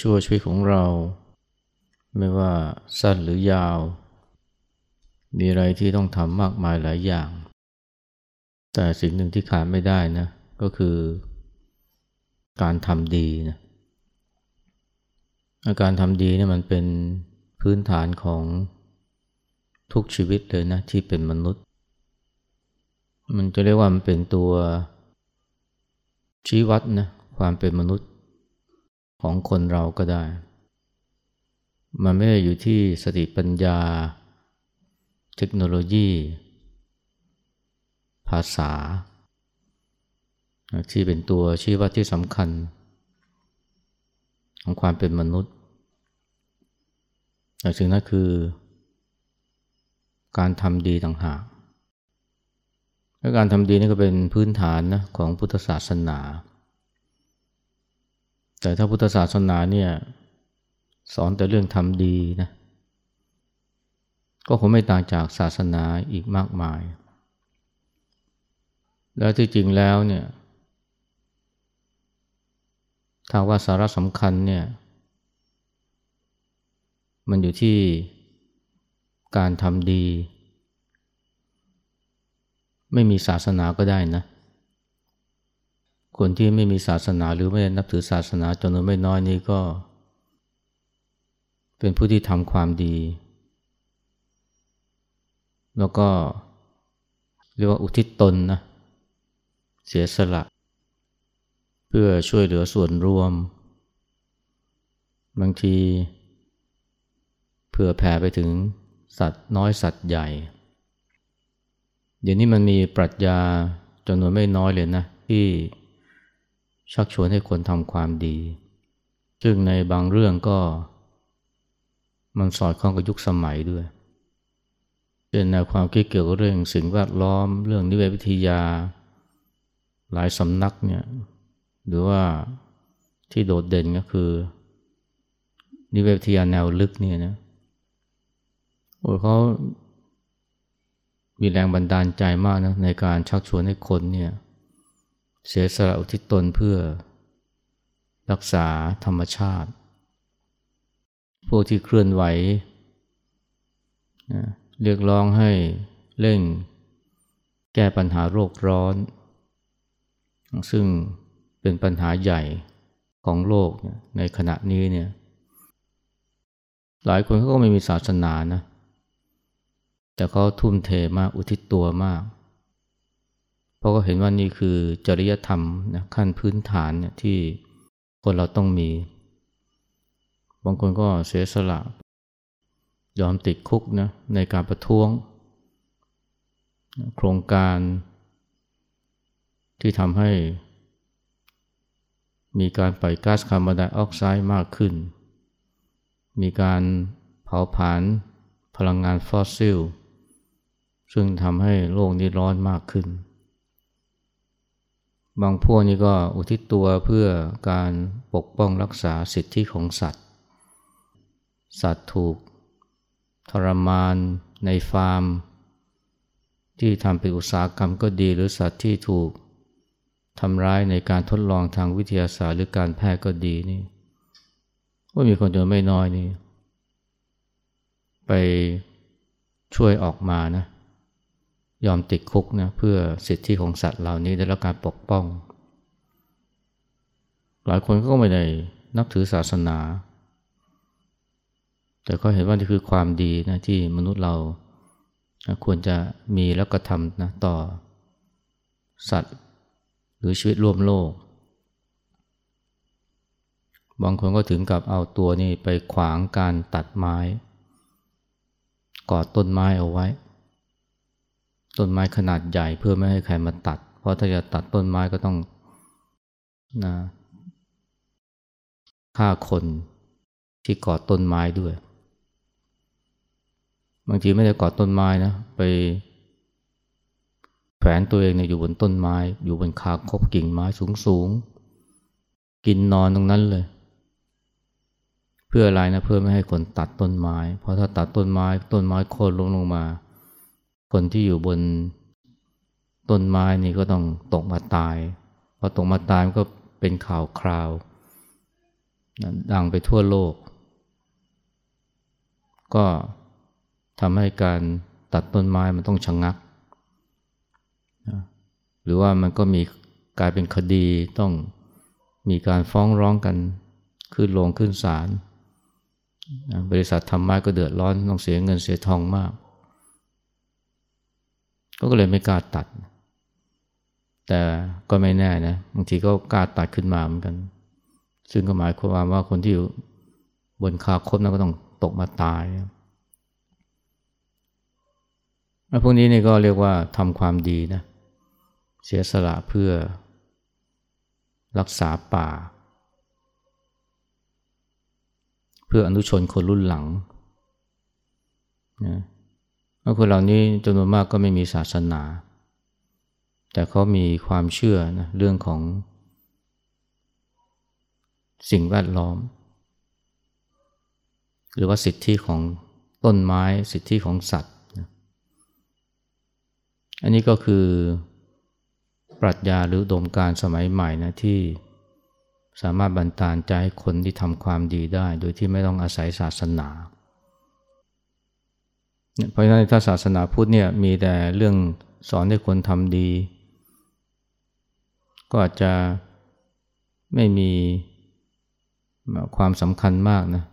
ชั่วชีวิตของเรา ไม่ว่าสั้นหรือยาว มีอะไรที่ต้องทำมากมายหลายอย่าง แต่สิ่งหนึ่งที่ขาดไม่ได้นะ ก็คือการทำดีนะการทำดีเนี่ยมันเป็นพื้นฐานของทุกชีวิตเลยนะที่เป็นมนุษย์ มันจะเรียกว่ามันเป็นตัวชี้วัดนะความเป็นมนุษย์ ของคนเราก็ได้ มันไม่ได้อยู่ที่สติปัญญา เทคโนโลยี ภาษา ที่เป็นตัวชี้วัดที่สำคัญ ของความเป็นมนุษย์แต่สิ่งนั้นคือ การทำดีต่างหากและการทำดีนี่ก็เป็นพื้นฐานนะของพุทธศาสนา แต่ถ้าพุทธศาสนาเนี่ยสอนแต่เรื่องทำดีนะก็คงไม่ต่างจากศาสนาอีกมากมาย แล้วที่จริงแล้วเนี่ยถ้าว่าสาระสำคัญเนี่ยมันอยู่ที่การทำดี ไม่มีศาสนาก็ได้นะ คนที่ไม่มีศาสนาหรือไม่นับถือศาสนาจำนวนไม่น้อยนี้ก็ เป็นผู้ที่ทำความดี แล้วก็เรียกว่าอุทิศตนนะเสียสละ เพื่อช่วยเหลือส่วนรวม บางทีเผื่อแผ่ไปถึงสัตว์น้อยสัตว์ใหญ่ เดี๋ยวนี้มันมีปรัชญาจำนวนไม่น้อยเลยนะที่ ชักชวนให้คนทำความดี ซึ่งในบางเรื่องก็ มันสอดคล้องกับยุคสมัยด้วยเช่นแนวความคิดเกี่ยวกับเรื่องสิ่งแวดล้อม เรื่องนิเวศวิทยา หลายสำนักเนี่ยหรือว่าที่โดดเด่นก็คือ นิเวศวิทยาแนวลึกเนี่ยนะโอ้เขามีแรงบันดาลใจมากนะในการชักชวนให้คนเนี่ย เสียสละอุทิศตนเพื่อรักษาธรรมชาติ พวกที่เคลื่อนไหวนะเรียกร้องให้เร่งแก้ปัญหาโรคร้อน ซึ่งเป็นปัญหาใหญ่ของโลกในขณะนี้เนี่ยหลายคนเขาก็ไม่มีศาสนานะ แต่เขาทุ่มเทมากอุทิศตัวมาก เพราะก็เห็นว่านี่คือจริยธรรมนะขั้นพื้นฐานเนี่ยที่คนเราต้องมี บางคนก็เสียสละ ยอมติดคุกนะในการประท้วง โครงการที่ทำให้มีการปล่อยก๊าซคาร์บอนไดออกไซด์มากขึ้น มีการเผาผลาญพลังงานฟอสซิล ซึ่งทำให้โลกนี้ร้อนมากขึ้น บางพวกนี้ก็อุทิศตัวเพื่อการปกป้องรักษาสิทธิของสัตว์ สัตว์ถูกทรมานในฟาร์ม ที่ทำเป็นอุตสาหกรรมก็ดี หรือสัตว์ที่ถูกทำร้ายในการทดลองทางวิทยาศาสตร์หรือการแพทย์ก็ดีนี่ว่ามีคนจำนวนไม่น้อยนี่ ไปช่วยออกมานะ ยอมติดคุกนะเพื่อสิทธิของสัตว์เหล่านี้ได้รับการปกป้อง หลายคนก็ไม่ได้นับถือศาสนา แต่ก็เห็นว่านี่คือความดีนะที่มนุษย์เราควรจะมีแล้วก็ทำนะต่อ สัตว์หรือชีวิตร่วมโลก บางคนก็ถึงกับเอาตัวนี่ไปขวางการตัดไม้ กอดต้นไม้เอาไว้ ต้นไม้ขนาดใหญ่เพื่อไม่ให้ใครมาตัด เพราะถ้าจะตัดต้นไม้ก็ต้องนะฆ่าคนที่กอดต้นไม้ด้วย บางทีไม่ได้กอดต้นไม้นะ ไปแผนตัวเองเนี่ยอยู่บนต้นไม้ อยู่บนคาคบกิ่งไม้สูงสูงกินนอนตรงนั้นเลย เพื่ออะไรนะเพื่อไม่ให้คนตัดต้นไม้ เพราะถ้าตัดต้นไม้ ต้นไม้โค่นลงลงมา คนที่อยู่บนต้นไม้นี่ก็ต้องตกมาตายพอตกมาตายก็เป็นข่าวคราว ดังไปทั่วโลก ก็ทำให้การตัดต้นไม้มันต้องชะงงัก หรือว่ามันก็มีกลายเป็นคดีต้องมีการฟ้องร้องกันขึ้นลงขึ้นศาลบริษัททำไม้ก็เดือดร้อนต้องเสียเงินเสียทองมาก ก็เลยไม่กล้าตัด แต่ก็ไม่แน่นะบางทีก็กล้าตัดขึ้นมาเหมือนกัน ซึ่งก็หมายความว่าคนที่อยู่บนคาคบนั้นก็ต้องตกมาตายพวกนี้นี่ก็เรียกว่าทำความดีนะ เสียสละเพื่อรักษาป่า เพื่ออนุชนคนรุ่นหลังนะ คนเหล่านี้จำนวนมากก็ไม่มีศาสนา แต่เขามีความเชื่อนะเรื่องของ สิ่งแวดล้อม หรือว่าสิทธิของต้นไม้สิทธิของสัตว์ อันนี้ก็คือปรัชญาหรือดมการสมัยใหม่นะที่สามารถบันตาลใจคนที่ทำความดีได้ โดยที่ไม่ต้องอาศัยศาสนา เพราะฉะนั้นถ้าศาสนาพุทธเนี่ยมีแต่เรื่องสอนให้คนทำดี ก็อาจจะไม่มีความสำคัญมากนะ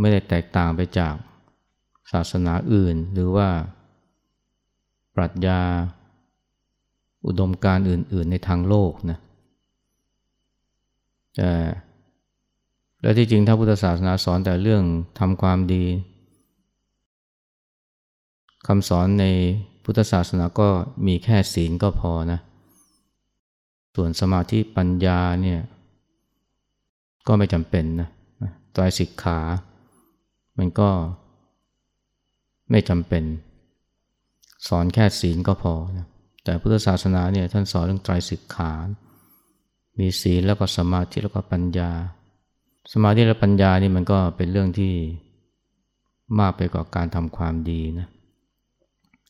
ไม่ได้แตกต่างไปจากศาสนาอื่น หรือว่า ปรัชญาอุดมการอื่น ๆ ในทางโลกนะแต่และที่จริงถ้าพุทธศาสนาสอนแต่เรื่องทำความดี คำสอนในพุทธศาสนาก็มีแค่ศีลก็พอนะ ส่วนสมาธิปัญญาเนี่ยก็ไม่จำเป็นนะตรายสิกขา มันก็ไม่จำเป็น สอนแค่ศีลก็พอนะแต่พุทธศาสนาเนี่ยท่านสอนเรื่องไตรสิกขา มีศีลแล้วก็สมาธิแล้วก็ปัญญา สมาธิและปัญญานี่มันก็เป็นเรื่องที่มากไปกว่าการทำความดีนะ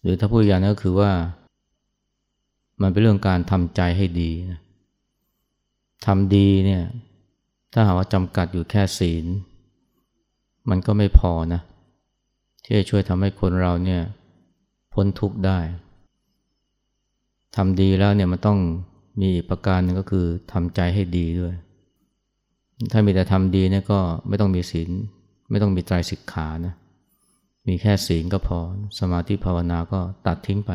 หรือถ้าพูดอย่างนั้นก็คือว่า มันเป็นเรื่องการทำใจให้ดีนะทำดีเนี่ย ถ้าหาว่าจำกัดอยู่แค่ศีล มันก็ไม่พอนะ ที่จะช่วยทำให้คนเราเนี่ย พ้นทุกข์ได้ทำดีแล้วเนี่ยมันต้องมีประการหนึ่งก็คือทำใจให้ดีด้วย ถ้ามีแต่ทำดีเนี่ยก็ไม่ต้องมีศีล ไม่ต้องมีใจสิกขานะ มีแค่ศีลก็พอ สมาธิภาวนาก็ตัดทิ้งไป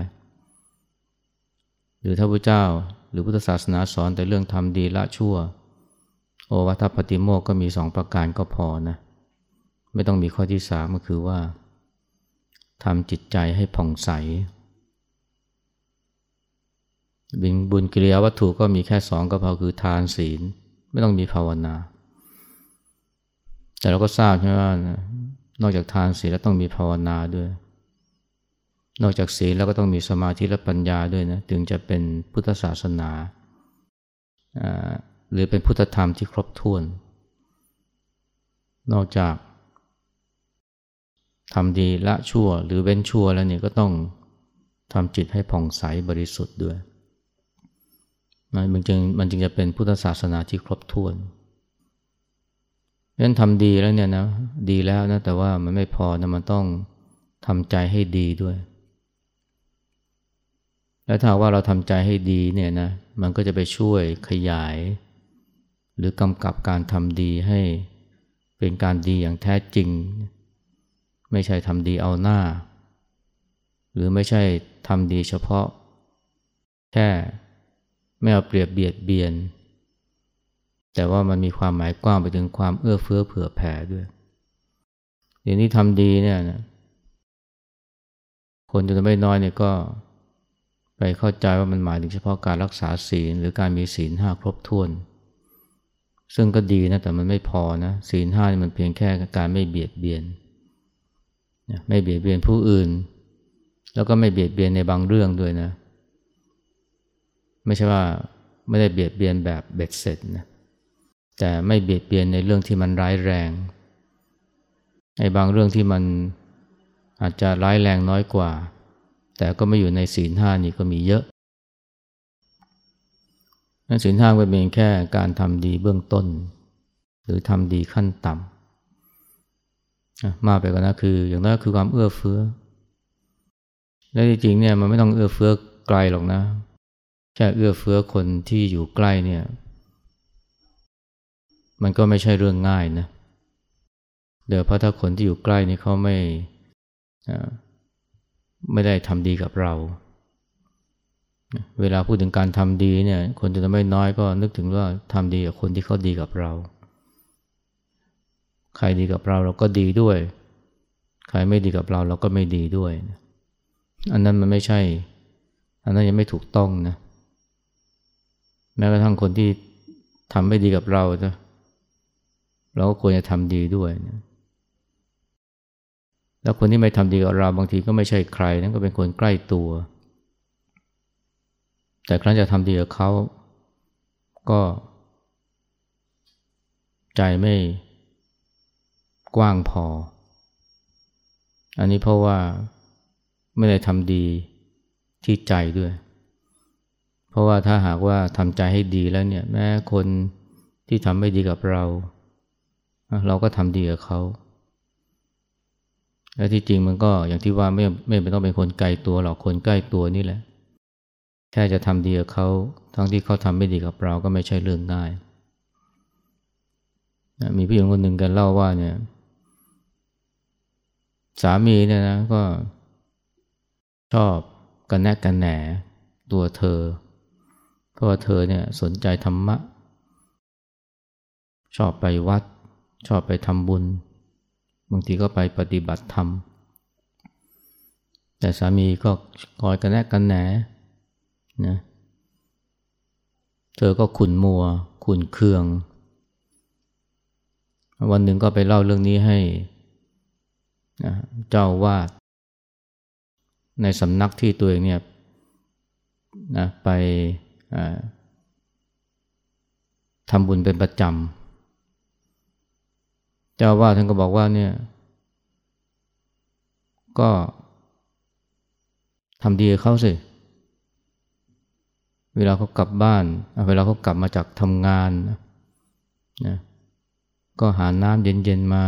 หรือถ้าพระเจ้าหรือพุทธศาสนาสอนแต่เรื่องทำดีละชั่ว โอวัตปฏิโมกก็มีสองประการก็พอนะ ไม่ต้องมีข้อที่สามก็คือว่าทำจิตใจให้ผ่องใส บินบุญกิริยาวัตถุก็มีแค่สองก็พอคือทานศีล ไม่ต้องมีภาวนา แต่เราก็ทราบใช่ไหมว่า นอกจากทานศีลแล้วต้องมีภาวนาด้วย นอกจากศีลแล้วก็ต้องมีสมาธิและปัญญาด้วยนะถึงจะเป็นพุทธศาสนา หรือเป็นพุทธธรรมที่ครบถ้วน นอกจากทำดีละชั่วหรือเว้นชั่วแล้วเนี่ยก็ต้องทำจิตให้ผ่องใสบริสุทธิ์ด้วย มันจึงมันจึงจะเป็นพุทธศาสนาที่ครบถ้วน ฉะนั้นทำดีแล้วเนี่ยนะดีแล้วนะแต่ว่ามันไม่พอนะมันต้องทำใจให้ดีด้วย แล้วถ้าว่าเราทำใจให้ดีเนี่ยนะมันก็จะไปช่วยขยาย หรือกำกับการทำดีให้เป็นการดีอย่างแท้จริง ไม่ใช่ทำดีเอาหน้า หรือไม่ใช่ทำดีเฉพาะ แค่ไม่เอาเปรียบเบียดเบียน แต่ว่ามันมีความหมายกว้างไปถึงความเอื้อเฟื้อเผื่อแผ่ด้วยเดี๋ยวนี้ทำดีเนี่ยนะคนจะไม่น้อยเนี่ยก็ไปเข้าใจว่ามันหมายถึงเฉพาะการรักษาศีลหรือการมีศีลห้าครบถ้วน ซึ่งก็ดีนะแต่มันไม่พอนะศีลห้านี่มันเพียงแค่การไม่เบียดเบียนไม่เบียดเบียนผู้อื่น แล้วก็ไม่เบียดเบียนในบางเรื่องด้วยนะ ไม่ใช่ว่าไม่ได้เบียดเบียนแบบเบ็ดเสร็จนะ แต่ไม่เบียดเบียนในเรื่องที่มันร้ายแรงในบางเรื่องที่มันอาจจะร้ายแรงน้อยกว่า แต่ก็ไม่อยู่ในศีลห้านี่ก็มีเยอะนั่นศีลห้าเป็นเพียงแค่การทำดีเบื้องต้น หรือทำดีขั้นต่ำมากไปกว่านั้นคือ อย่างนั้นคือความเอื้อเฟื้อ และจริงๆเนี่ยมันไม่ต้องเอื้อเฟื้อไกลหรอกนะแค่เอื้อเฟื้อคนที่อยู่ใกล้เนี่ย มันก็ไม่ใช่เรื่องง่ายนะเดี๋ยวพระถ้าคนที่อยู่ใกล้นี่เขาไม่ไม่ได้ทำดีกับเรา เวลาพูดถึงการทำดีเนี่ย คนจะไม่น้อยก็นึกถึงว่าทำดีกับคนที่เขาดีกับเรา ใครดีกับเราเราก็ดีด้วย ใครไม่ดีกับเราเราก็ไม่ดีด้วย อันนั้นมันไม่ใช่ อันนั้นยังไม่ถูกต้องนะ แม้กระทั่งคนที่ทำไม่ดีกับเรานะ เราก็ควรจะทำดีด้วยนะแล้วคนที่ไม่ทำดีกับเราบางทีก็ไม่ใช่ใครนั่นก็เป็นคนใกล้ตัว แต่ครั้นจะทำดีกับเขาก็ ใจไม่กว้างพอ อันนี้เพราะว่าไม่ได้ทำดีที่ใจด้วย เพราะว่าถ้าหากว่าทำใจให้ดีแล้วเนี่ย แม้คนที่ทำไม่ดีกับเรา เราก็ทำดีกับเขาและที่จริงมันก็อย่างที่ว่าไม่ไม่ต้องเป็นคนไกลตัวหรอกคนใกล้ตัวนี่แหละ แค่จะทำดีกับเขาทั้งที่เขาทำไม่ดีกับเราก็ไม่ใช่เรื่องง่ายมีผู้หญิงคนหนึ่งกันเล่าว่าเนี่ย สามีเนี่ยนะก็ชอบกันแนกกันแหนตัวเธอ เพราะว่าเธอเนี่ยสนใจธรรมะ ชอบไปวัด ชอบไปทำบุญ บางทีก็ไปปฏิบัติธรรม แต่สามีก็คอยกันแนกกันแหนนะเธอก็ขุนมัว ขุนเคือง วันหนึ่งก็ไปเล่าเรื่องนี้ให้นะเจ้าวาดในสำนักที่ตัวเองเนี่ยนะไปทำบุญเป็นประจำ จ้าว่าท่านก็บอกว่าเนี่ย ก็ทำดีเขาสิ เวลาเขากลับบ้าน เวลาเขากลับมาจากทำงานนะก็หาน้ำเย็นๆมา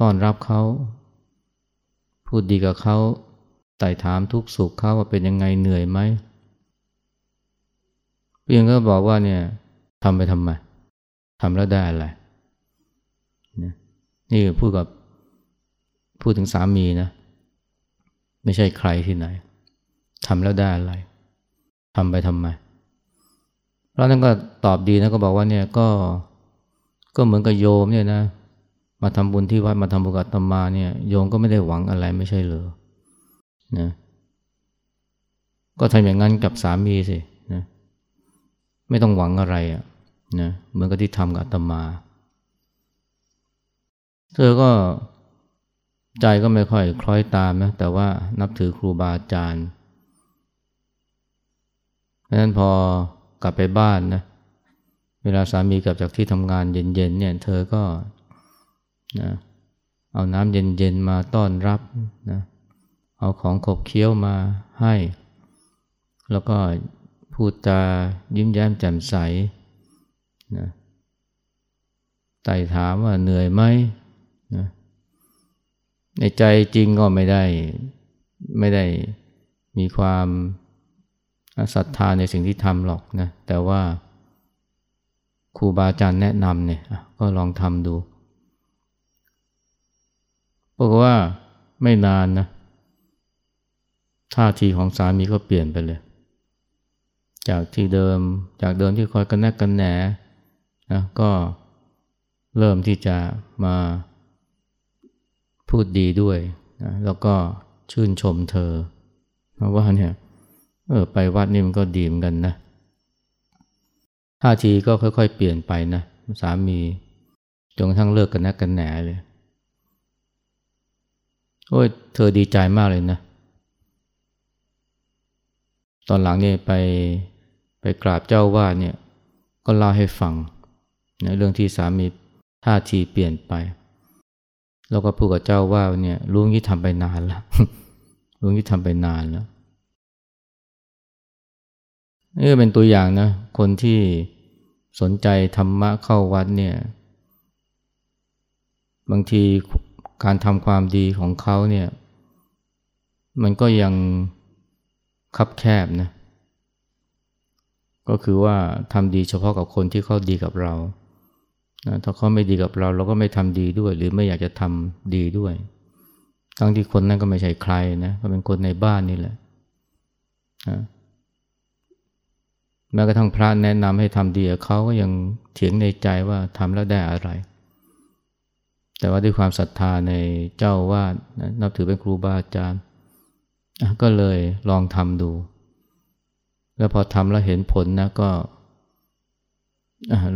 ต้อนรับเขา พูดดีกับเขาไต่ถามทุกสุขเขาว่าเป็นยังไงเหนื่อยไหมเพียงก็บอกว่าเนี่ยทำไปทำไมทำแล้วได้อะไร นี่พูดกับพูดถึงสามีนะ ไม่ใช่ใครที่ไหนทำแล้วได้อะไรทำไปทำไมแล้วนั่นก็ตอบดีนะก็บอกว่าเนี่ยก็ก็เหมือนกับโยมเนี่ยนะ มาทำบุญที่วัดมาทำบุญกับตมาเนี่ยโยมก็ไม่ได้หวังอะไรไม่ใช่เหรอนะก็ทำอย่างนั้นกับสามีสินะไม่ต้องหวังอะไรอะ่ะนะเหมือนกับที่ทำกับตมา เธอก็ใจก็ไม่ค่อยคล้อยตามนะ แต่ว่านับถือครูบาอาจารย์เพราะนั้นพอกลับไปบ้านนะ เวลาสามีกลับจากที่ทำงานเย็นๆเนี่ย เธอก็นะเอาน้ำเย็นๆมาต้อนรับนะเอาของขบเคี้ยวมาให้ แล้วก็พูดจายิ้มแย้มแจ่มใสนะไต่ถามว่าเหนื่อยไหม ในใจจริงก็ไม่ได้ไม่ได้มีความศรัทธาในสิ่งที่ทำหรอกนะ แต่ว่าครูบาอาจารย์แนะนำเนี่ยก็ลองทำดูบอกว่าไม่นานนะท่าทีของสามีก็เปลี่ยนไปเลย จากที่เดิมจากเดิมที่คอยกันแนกกันแหนนะก็เริ่มที่จะมา พูดดีด้วยนะแล้วก็ชื่นชมเธอเพราะว่าเนี่ยเออไปวัดนี่มันก็ดีเหมือนกันนะท่าทีก็ค่อยๆ เปลี่ยนไปนะสามีจนกระทั่งเลิกกันนักกันแหนเลยโอ้ยเธอดีใจมากเลยนะ ตอนหลังเนี่ยไปไปกราบเจ้าว่าเนี่ยก็เล่าให้ฟังนะเรื่องที่สามีท่าทีเปลี่ยนไป แล้วก็พูดกับเจ้าว่าเนี่ยลุงที่ทำไปนานแล้วลุงที่ทำไปนานแล้วนี่เป็นตัวอย่างนะ คนที่สนใจธรรมะเข้าวัดเนี่ย บางทีการทำความดีของเขาเนี่ย มันก็ยังคับแคบนะ ก็คือว่าทำดีเฉพาะกับคนที่เขาดีกับเรา นะถ้าเขาไม่ดีกับเรา เราก็ไม่ทำดีด้วย หรือไม่อยากจะทำดีด้วย ทั้งที่คนนั้นก็ไม่ใช่ใครนะก็เป็นคนในบ้านนี่แหละนะแม้กระทั่งพระแนะนำให้ทำดีเขาก็ยังเถียงในใจว่าทำแล้วได้อะไร แต่ว่าด้วยความศรัทธาในเจ้าวาดนับถือเป็นครูบาอาจารย์ ก็เลยลองทำดู แล้วพอทำแล้วเห็นผลนะก็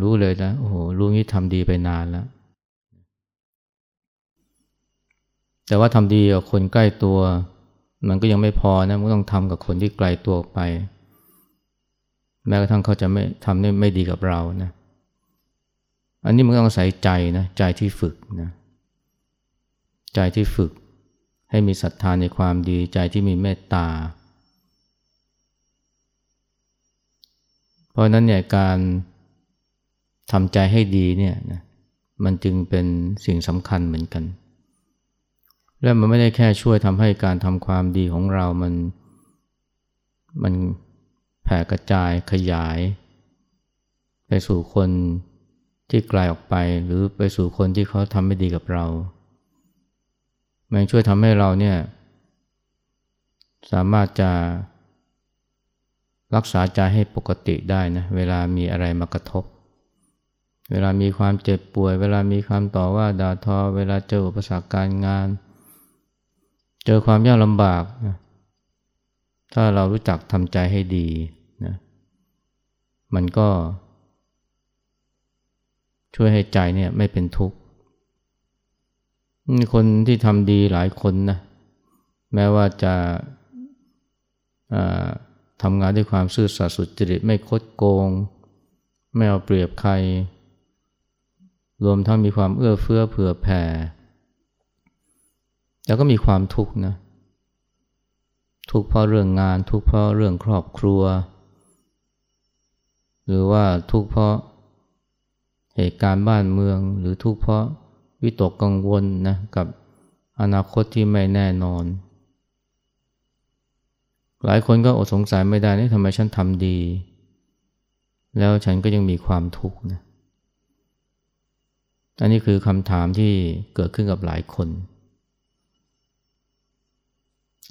รู้เลยนะโอ้โหรู้งี้ทำดีไปนานแล้ว แต่ว่าทำดีกับคนใกล้ตัว มันก็ยังไม่พอนะมันต้องทำกับคนที่ไกลตัวไป แม้กระทั่งเขาจะไม่ทำไม่ดีกับเรานะอันนี้มันต้องอาศัยใจนะใจที่ฝึกนะใจที่ฝึกให้มีศรัทธาในความดีใจที่มีเมตตา เพราะนั้นเนี่ยการ ทำใจให้ดีเนี่ยนะมันจึงเป็นสิ่งสำคัญเหมือนกัน และมันไม่ได้แค่ช่วยทำให้การทำความดีของเรามันมันแผ่กระจายขยาย ไปสู่คนที่ไกลออกไป หรือไปสู่คนที่เขาทำไม่ดีกับเรา มันช่วยทำให้เราเนี่ยสามารถจะรักษาใจให้ปกติได้นะเวลามีอะไรมากระทบ เวลามีความเจ็บป่วย เวลามีคำต่อว่าด่าทอ เวลาเจออุปสรรคการงาน เจอความยากลำบากนะถ้าเรารู้จักทำใจให้ดีนะมันก็ ช่วยให้ใจเนี่ยไม่เป็นทุกข์ คนที่ทำดีหลายคนนะแม้ว่าจะทำงานด้วยความซื่อสัตย์สุจริตไม่คดโกง ไม่เอาเปรียบใคร รวมทั้งมีความเอื้อเฟื้อเผื่อแผ่ แล้วก็มีความทุกข์นะ ทุกข์เพราะเรื่องงาน ทุกข์เพราะเรื่องครอบครัว หรือว่าทุกข์เพราะเหตุการณ์บ้านเมือง หรือทุกข์เพราะวิตกกังวลนะกับอนาคตที่ไม่แน่นอน หลายคนก็อดสงสัยไม่ได้นี่ทำไมฉันทำดี แล้วฉันก็ยังมีความทุกข์นะ อันนี้คือคำถามที่เกิดขึ้นกับหลายคน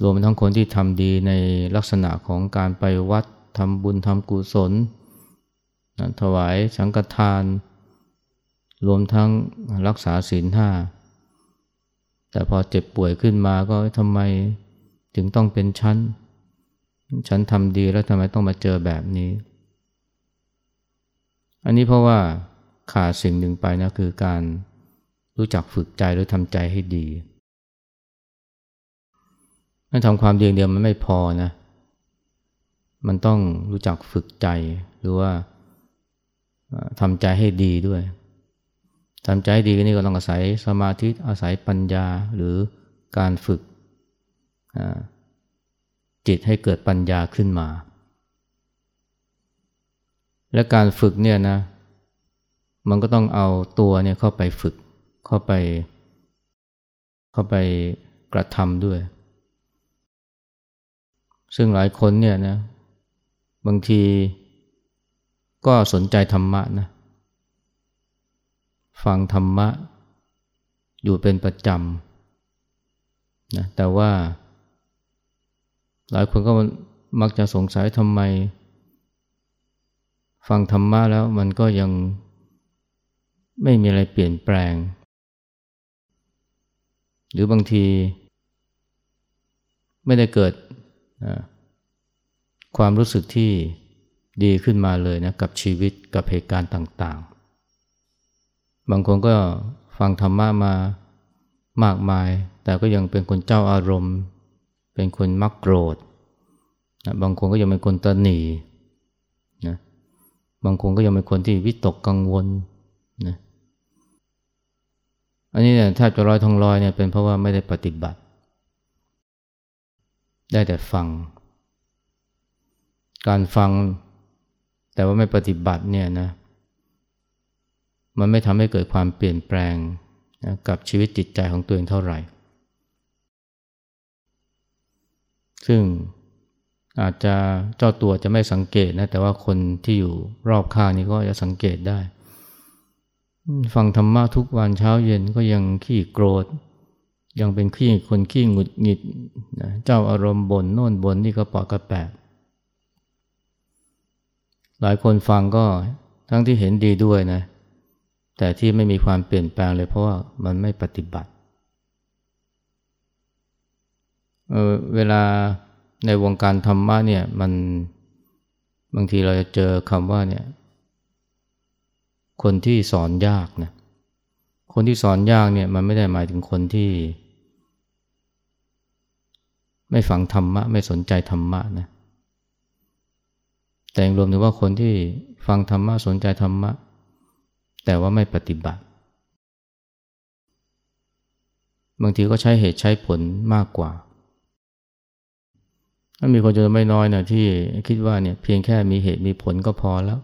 รวมทั้งคนที่ทำดีในลักษณะของการไปวัดทำบุญทำกุศลถวายสังฆทาน รวมทั้งรักษาศีลห้าแต่พอเจ็บป่วยขึ้นมาก็ทำไมถึงต้องเป็นชั้น ฉันทำดีแล้วทำไมต้องมาเจอแบบนี้ อันนี้เพราะว่า ขาดสิ่งหนึ่งไปนะคือการรู้จักฝึกใจหรือทำใจให้ดีถ้าทำความดีเดียวมันไม่พอนะ มันต้องรู้จักฝึกใจหรือว่าทำใจให้ดีด้วยทำใจให้ดีนี่ก็ต้องอาศัยสมาธิอาศัยปัญญาหรือการฝึกจิตให้เกิดปัญญาขึ้นมา และการฝึกเนี่ยนะ มันก็ต้องเอาตัวเนี่ยเข้าไปฝึก เข้าไป เข้าไปกระทำด้วย ซึ่งหลายคนเนี่ยนะ บางทีก็สนใจธรรมะนะ ฟังธรรมะ อยู่เป็นประจำนะ แต่ว่า หลายคนก็มักจะสงสัยทำไม ฟังธรรมะแล้วมันก็ยัง ไม่มีอะไรเปลี่ยนแปลง หรือบางที ไม่ได้เกิดความรู้สึกที่ดีขึ้นมาเลยนะกับชีวิตกับเหตุการณ์ต่าง ๆ บางคนก็ฟังธรรมะมามากมาย แต่ก็ยังเป็นคนเจ้าอารมณ์ เป็นคนมักโกรธนะบางคนก็ยังเป็นคนตนีนะบางคนก็ยังเป็นคนที่วิตกกังวลนะ นนี้เนี่ยแทบจะร้อยทองร้อยเนี่ยเป็นเพราะว่าไม่ได้ปฏิบัติ ได้แต่ฟัง การฟังแต่ว่าไม่ปฏิบัติเนี่ยนะมันไม่ทำให้เกิดความเปลี่ยนแปลงนะกับชีวิตจิตใจของตัวเองเท่าไหร่ ซึ่งอาจจะเจ้าตัวจะไม่สังเกตนะแต่ว่าคนที่อยู่รอบข้างนี้ก็จะสังเกตได้ ฟังธรรมะทุกวันเช้าเย็นก็ยังขี้โกรธ ยังเป็นขี้คนขี้หงุดหงิดนะเจ้าอารมณ์บนโน่นบนนี่ก็ปอดกระแปะหลายคนฟังก็ทั้งที่เห็นดีด้วยนะ แต่ที่ไม่มีความเปลี่ยนแปลงเลยเพราะว่ามันไม่ปฏิบัติเเวลาในวงการธรรมะเนี่ยมันบางทีเราจะเจอคำว่าเนี่ย คนที่สอนยากนะคนที่สอนยากเนี่ยมันไม่ได้หมายถึงคนที่ ไม่ฟังธรรมะ ไม่สนใจธรรมะนะแต่รวมถึงว่าคนที่ฟังธรรมะสนใจธรรมะ แต่ว่าไม่ปฏิบัติ บางทีก็ใช้เหตุใช้ผลมากกว่าถ้ามีคนจำนวนไม่น้อยนะที่คิดว่าเนี่ยเพียงแค่มีเหตุมีผลก็พอแล้ว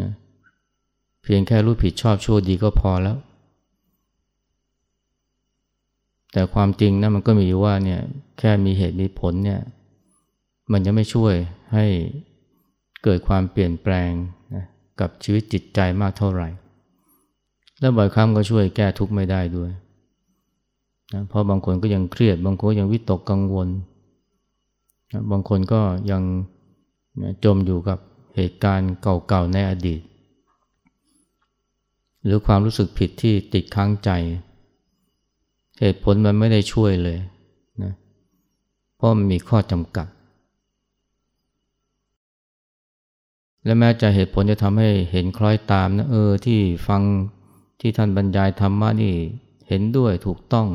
นะ เพียงแค่รู้ผิดชอบชั่วดีก็พอแล้ว แต่ความจริงนะมันก็มีอยู่ว่าเนี่ยแค่มีเหตุมีผลเนี่ยมันจะไม่ช่วยให้เกิดความเปลี่ยนแปลงนะกับชีวิตจิตใจมากเท่าไหร่ และบ่อยครั้งก็ช่วยแก้ทุกข์ไม่ได้ด้วยนะเพราะบางคนก็ยังเครียด บางคนยังวิตกกังวลนะบางคนก็ยังนะจมอยู่กับเหตุการณ์เก่าๆในอดีต หรือความรู้สึกผิดที่ติดค้างใจ เหตุผลมันไม่ได้ช่วยเลยนะเพราะมันมีข้อจำกัด และแม้จะเหตุผลจะทำให้เห็นคล้อยตามนะเออที่ฟังที่ท่านบรรยายธรรมะนี่เห็นด้วยถูกต้อง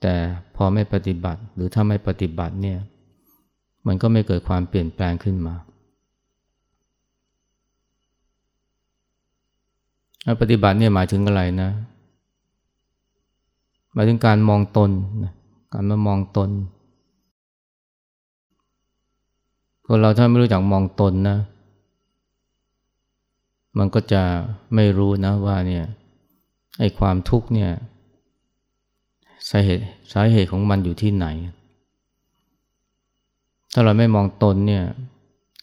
แต่พอไม่ปฏิบัติหรือถ้าไม่ปฏิบัติเนี่ยมันก็ไม่เกิดความเปลี่ยนแปลงขึ้นมา ปฏิบัติเนี่ยหมายถึงอะไรนะ หมายถึงการมองตนการมามองตนคนเราถ้าไม่รู้จักมองตนนะ มันก็จะไม่รู้นะว่าเนี่ยไอ้ความทุกข์เนี่ยสาเหตุสาเหตุของมันอยู่ที่ไหน ถ้าเราไม่มองตนเนี่ย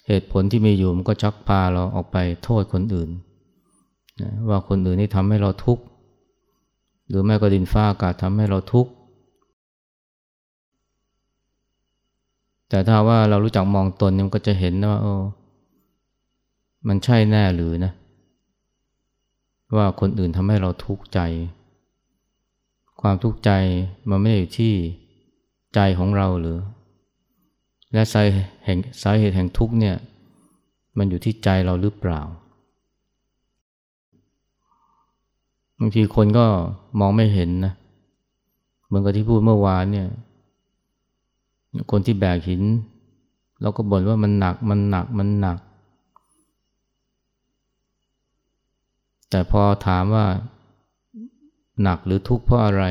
เหตุผลที่มีอยู่มันก็ชักพาเราออกไปโทษคนอื่น นะว่าคนอื่นนี่ทำให้เราทุกข์ หรือแม้ก็ดินฟ้าอากาศทำให้เราทุกข์ แต่ถ้าว่าเรารู้จักมองตนมันก็จะเห็นว่าโอ้มันใช่แน่หรือนะ ว่าคนอื่นทำให้เราทุกข์ใจ ความทุกข์ใจมันไม่ได้อยู่ที่ใจของเราหรือ และสาเหตุแห่งทุกข์เนี่ย มันอยู่ที่ใจเราหรือเปล่า บางทีคนก็มองไม่เห็นนะเหมือนกับที่พูดเมื่อวานเนี่ย คนที่แบกหินเราก็บ่นว่ามันหนักมันหนักมันหนัก แต่พอถามว่าหนักหรือทุกข์เพราะอะไร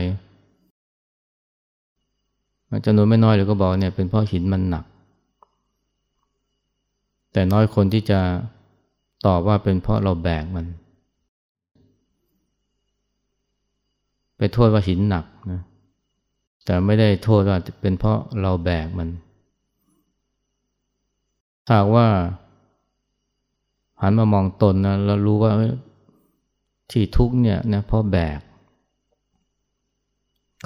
จำนวนไม่น้อยเลยก็บอกเนี่ยเป็นเพราะหินมันหนัก แต่น้อยคนที่จะตอบว่าเป็นเพราะเราแบกมัน ไปโทษว่าหินหนักนะแต่ไม่ได้โทษว่าเป็นเพราะเราแบกมันถ้าว่า หันมามองตนนะเรารู้ว่าที่ทุกเนี่ยนะเพราะแบก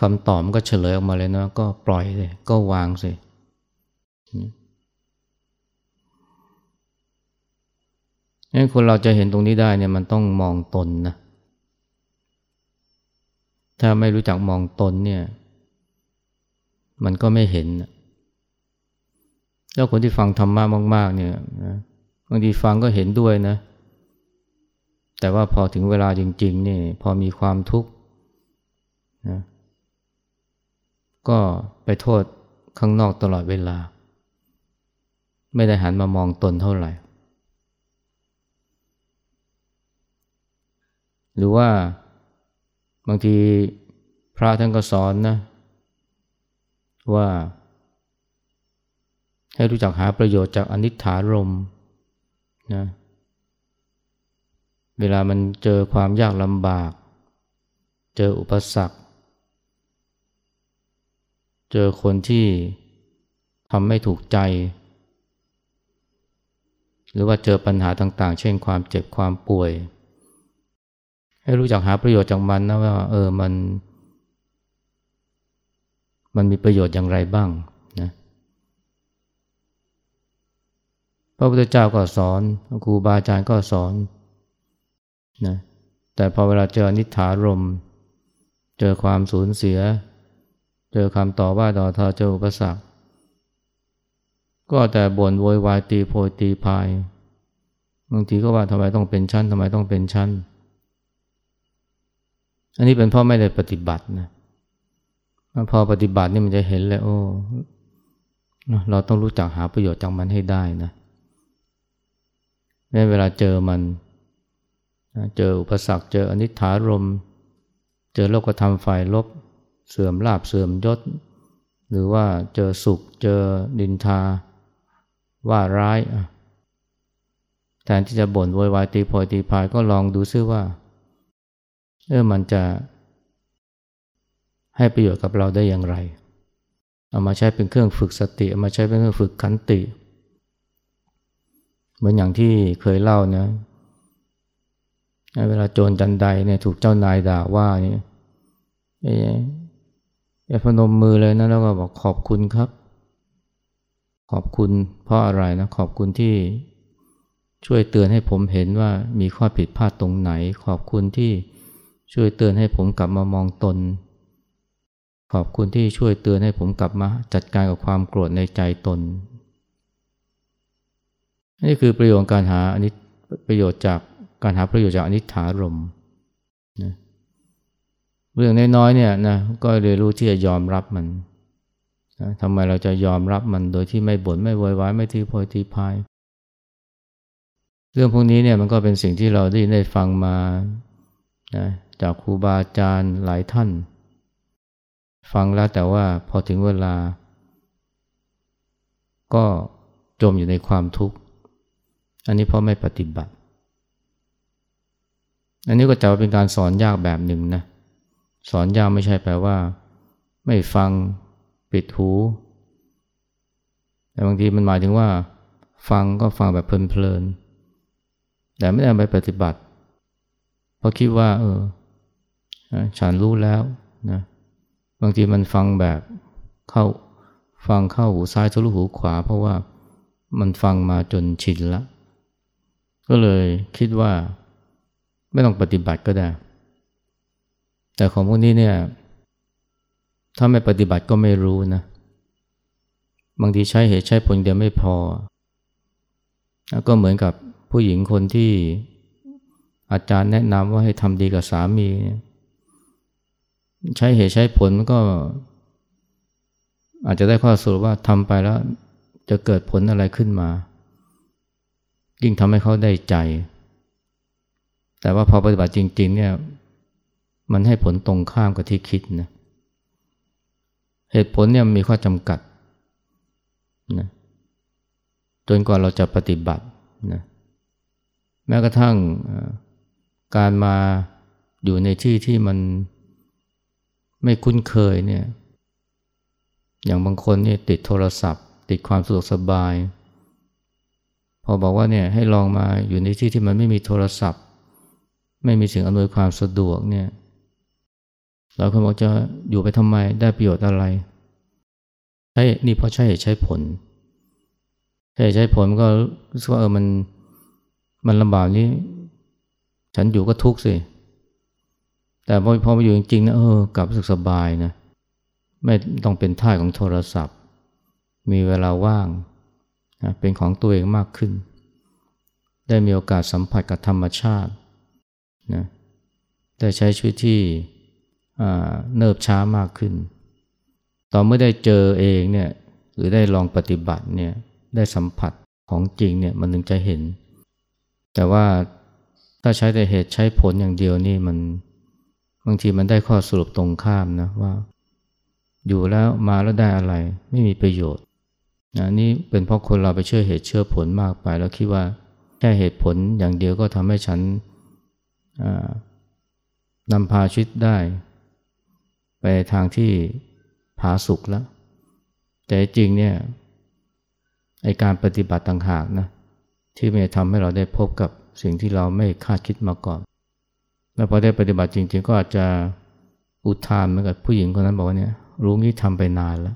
คำตอบมันก็เฉลยออกมาเลยนะก็ปล่อยเลยก็วางสิงั้นคนเราจะเห็นตรงนี้ได้เนี่ยมันต้องมองตนนะ ถ้าไม่รู้จักมองตนเนี่ย มันก็ไม่เห็น แล้วคนที่ฟังธรรมะมาก ๆ เนี่ยบางทีฟังก็เห็นด้วยนะ แต่ว่าพอถึงเวลาจริง ๆ นี่ พอมีความทุกข์นะก็ไปโทษข้างนอกตลอดเวลา ไม่ได้หันมามองตนเท่าไหร่ หรือว่า บางทีพระท่านก็สอนนะ ว่า ให้รู้จักหาประโยชน์จากอนิจฐารมนะเวลามันเจอความยากลำบาก เจออุปสรรค เจอคนที่ทำไม่ถูกใจ หรือว่าเจอปัญหาต่างๆ เช่นความเจ็บความป่วย ให้รู้จักหาประโยชน์จากมันนะว่าเออมัน มันมีประโยชน์อย่างไรบ้างนะพระพุทธเจ้าก็สอนครูบาอาจารย์ก็สอนนะแต่พอเวลาเจอนิถารม เจอความสูญเสีย เจอคำต่อว่าต่อทอเจออุปสรรคก็แต่บ่นโวยวายตีโพยตีพายบางทีก็ว่าทำไมต้องเป็นชั้นทำไมต้องเป็นชั้น อันนี้เป็นเพราะไม่ได้ปฏิบัตินะพอปฏิบัตินี่มันจะเห็นเลยโอ้เราต้องรู้จักหาประโยชน์จากมันให้ได้นะแม้เวลาเจอมัน เจออุปสรรค เจออนิถารม เจอโลกธรรมฝ่ายลบ เสื่อมลาบเสื่อมยศ หรือว่าเจอสุข เจอดินทา ว่าร้ายแทนที่จะบ่นโวยวายตีโพยตีพายก็ลองดูซิว่า เออมันจะให้ประโยชน์กับเราได้อย่างไร เอามาใช้เป็นเครื่องฝึกสติ เอามาใช้เป็นเครื่องฝึกขันติ เหมือนอย่างที่เคยเล่านะ เวลาโจรจันไดเนี่ยถูกเจ้านายด่าว่าเนี่ยอย่าพนมมือเลยนะแล้วก็บอกขอบคุณครับ ขอบคุณเพราะอะไรนะ ขอบคุณที่ช่วยเตือนให้ผมเห็นว่ามีข้อผิดพลาดตรงไหน ขอบคุณที่ ช่วยเตือนให้ผมกลับมามองตน ขอบคุณที่ช่วยเตือนให้ผมกลับมาจัดการกับความโกรธในใจตน นี่คือประโยชน์การหาอันนี้ประโยชน์จากการหาประโยชน์จากอนิจฐารมนะเรื่องน้อยๆเนี่ยนะก็เรียนรู้ที่จะยอมรับมันนะทำไมเราจะยอมรับมันโดยที่ไม่บน่นไม่โวยวายไม่ทีโพยทีพายเรื่องพวกนี้เนี่ยมันก็เป็นสิ่งที่เราได้ได้ฟังมานะ จากครูบาอาจารย์หลายท่าน ฟังแล้วแต่ว่าพอถึงเวลา ก็จมอยู่ในความทุกข์ อันนี้เพราะไม่ปฏิบัติ อันนี้ก็จะเป็นการสอนยากแบบหนึ่งนะ สอนยากไม่ใช่แปลว่า ไม่ฟังปิดหู แต่บางทีมันหมายถึงว่า ฟังก็ฟังแบบเพลินๆแต่ไม่ได้ไปปฏิบัติ เพราะคิดว่า เออ ฉันรู้แล้วนะบางทีมันฟังแบบเข้าฟังเข้าหูซ้ายทะลุหูขวา เพราะว่ามันฟังมาจนชินล้วก็เลยคิดว่าไม่ต้องปฏิบัติก็ได้ แต่ของพวกนี้เนี่ยถ้าไม่ปฏิบัติก็ไม่รู้นะ บางทีใช้เหตุใช้ผลเดียวไม่พอก็เหมือนกับผู้หญิงคนที่อาจารย์แนะนำว่าให้ทำดีกับสามี ใช้เหตุใช้ผลมันก็ อาจจะได้ข้อสรุปว่าทำไปแล้วจะเกิดผลอะไรขึ้นมา ยิ่งทำให้เขาได้ใจ แต่ว่าพอปฏิบัติจริง ๆ เนี่ย มันให้ผลตรงข้ามกับที่คิดนะเหตุผลเนี่ยมีข้อจำกัดนะจนกว่าเราจะปฏิบัตินะแม้กระทั่งการมาอยู่ในที่ที่มัน ไม่คุ้นเคยเนี่ยอย่างบางคนเนี่ยติดโทรศัพท์ ติดความสะดวกสบาย พอบอกว่าเนี่ยให้ลองมาอยู่ในที่ที่มันไม่มีโทรศัพท์ ไม่มีสิ่งอำนวยความสะดวกเนี่ยเราคนบอกจะอยู่ไปทำไมได้ประโยชน์อะไรใช่นี่เพราะใช่ใช้ผลใช่ใช้ผลก็รู้สึกว่าเออมันมันลำบากนี้ ฉันอยู่ก็ทุกข์สิ แต่พอพอมาอยู่จริงๆนะเออกลับรู้สึกสบายนะไม่ต้องเป็นท่าของโทรศัพท์ มีเวลาว่างนะเป็นของตัวเองมากขึ้น ได้มีโอกาสสัมผัสกับธรรมชาตินะได้ใช้ชีวิตที่เนิบช้ามากขึ้น ตอนเมื่อได้เจอเองเนี่ยหรือได้ลองปฏิบัติเนี่ยได้สัมผัสของจริงเนี่ยมันถึงจะเห็น แต่ว่าถ้าใช้แต่เหตุใช้ผลอย่างเดียวนี่มัน บางทีมันได้ข้อสรุปตรงข้ามนะว่า อยู่แล้วมาแล้วได้อะไร ไม่มีประโยชน์นะนี่เป็นเพราะคนเราไปเชื่อเหตุเชื่อผลมากไป แล้วคิดว่าแค่เหตุผลอย่างเดียวก็ทำให้ฉันนำพาชีวิตได้ ไปทางที่ผาสุกแล้ว แต่จริงเนี่ยไอการปฏิบัติต่างหากนะที่มันทำให้เราได้พบกับสิ่งที่เราไม่คาดคิดมาก่อน แล้วพอได้ปฏิบัติจริง ๆ ก็อาจจะอุทานเหมือนกับผู้หญิงคนนั้นบอกว่าเนี่ยรู้งี้ทำไปนานแล้ว